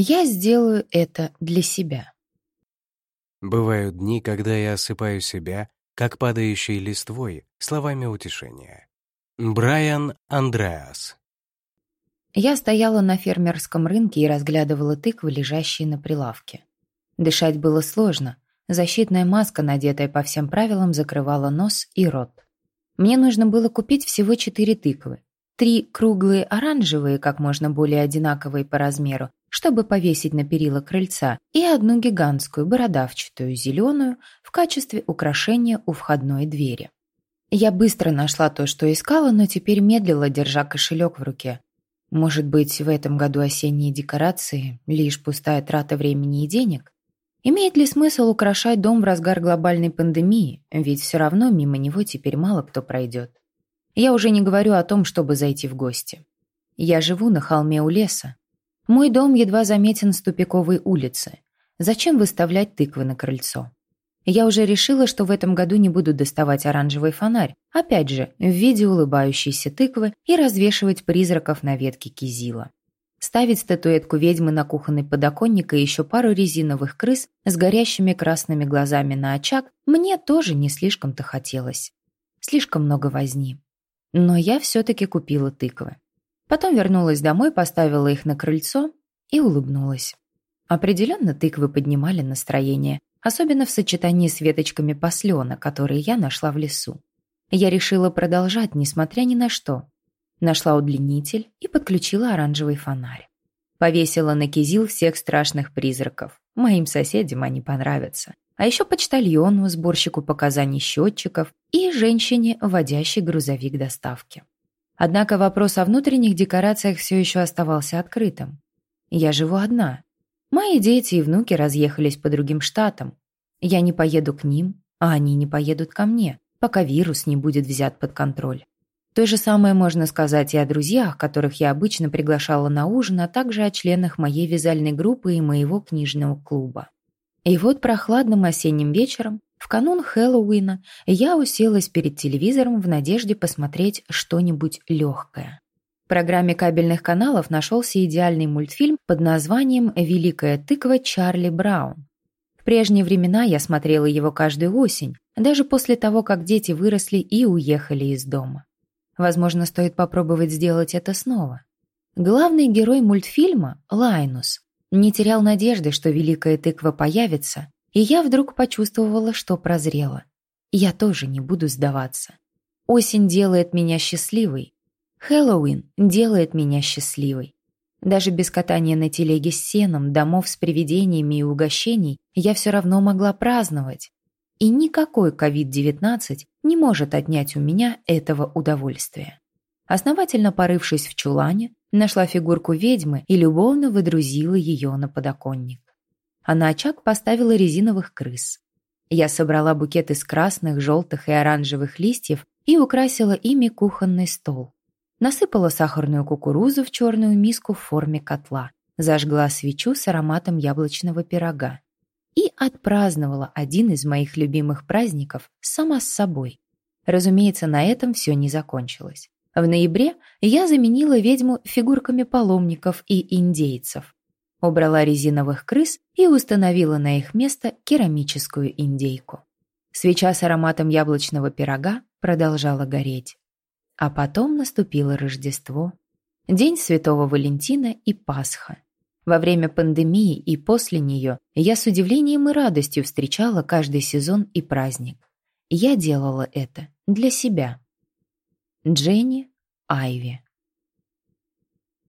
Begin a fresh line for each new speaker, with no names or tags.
Я сделаю это для себя.
Бывают дни, когда я осыпаю себя, как падающей листвой, словами утешения. Брайан Андреас
Я стояла на фермерском рынке и разглядывала тыквы, лежащие на прилавке. Дышать было сложно. Защитная маска, надетая по всем правилам, закрывала нос и рот. Мне нужно было купить всего четыре тыквы. Три круглые оранжевые, как можно более одинаковые по размеру, чтобы повесить на перила крыльца, и одну гигантскую бородавчатую зеленую в качестве украшения у входной двери. Я быстро нашла то, что искала, но теперь медлила, держа кошелек в руке. Может быть, в этом году осенние декорации – лишь пустая трата времени и денег? Имеет ли смысл украшать дом в разгар глобальной пандемии, ведь все равно мимо него теперь мало кто пройдет? Я уже не говорю о том, чтобы зайти в гости. Я живу на холме у леса, мой дом едва заметен с тупиковой улицы. Зачем выставлять тыквы на крыльцо? Я уже решила, что в этом году не буду доставать оранжевый фонарь, опять же, в виде улыбающейся тыквы и развешивать призраков на ветке кизила. Ставить статуэтку ведьмы на кухонный подоконник и еще пару резиновых крыс с горящими красными глазами на очаг мне тоже не слишком-то хотелось. Слишком много возни. Но я все-таки купила тыквы. Потом вернулась домой, поставила их на крыльцо и улыбнулась. Определенно тыквы поднимали настроение, особенно в сочетании с веточками послена, которые я нашла в лесу. Я решила продолжать, несмотря ни на что. Нашла удлинитель и подключила оранжевый фонарь. Повесила на кизил всех страшных призраков. Моим соседям они понравятся. А еще почтальону, сборщику показаний счетчиков и женщине, водящей грузовик доставки. Однако вопрос о внутренних декорациях все еще оставался открытым. Я живу одна. Мои дети и внуки разъехались по другим штатам. Я не поеду к ним, а они не поедут ко мне, пока вирус не будет взят под контроль. То же самое можно сказать и о друзьях, которых я обычно приглашала на ужин, а также о членах моей вязальной группы и моего книжного клуба. И вот прохладным осенним вечером в канун Хэллоуина я уселась перед телевизором в надежде посмотреть что-нибудь легкое. В программе кабельных каналов нашелся идеальный мультфильм под названием «Великая тыква Чарли Браун». В прежние времена я смотрела его каждую осень, даже после того, как дети выросли и уехали из дома. Возможно, стоит попробовать сделать это снова. Главный герой мультфильма, Лайнус, не терял надежды, что великая тыква появится, и я вдруг почувствовала, что прозрела. Я тоже не буду сдаваться. Осень делает меня счастливой. Хэллоуин делает меня счастливой. Даже без катания на телеге с сеном, домов с привидениями и угощений я все равно могла праздновать. И никакой COVID-19 не может отнять у меня этого удовольствия. Основательно порывшись в чулане, нашла фигурку ведьмы и любовно выдрузила ее на подоконник а на очаг поставила резиновых крыс. Я собрала букет из красных, желтых и оранжевых листьев и украсила ими кухонный стол. Насыпала сахарную кукурузу в черную миску в форме котла, зажгла свечу с ароматом яблочного пирога и отпраздновала один из моих любимых праздников сама с собой. Разумеется, на этом все не закончилось. В ноябре я заменила ведьму фигурками паломников и индейцев убрала резиновых крыс и установила на их место керамическую индейку. Свеча с ароматом яблочного пирога продолжала гореть. А потом наступило Рождество, День Святого Валентина и Пасха. Во время пандемии и после нее я с удивлением и радостью встречала каждый сезон и праздник. Я делала это для себя. Дженни Айви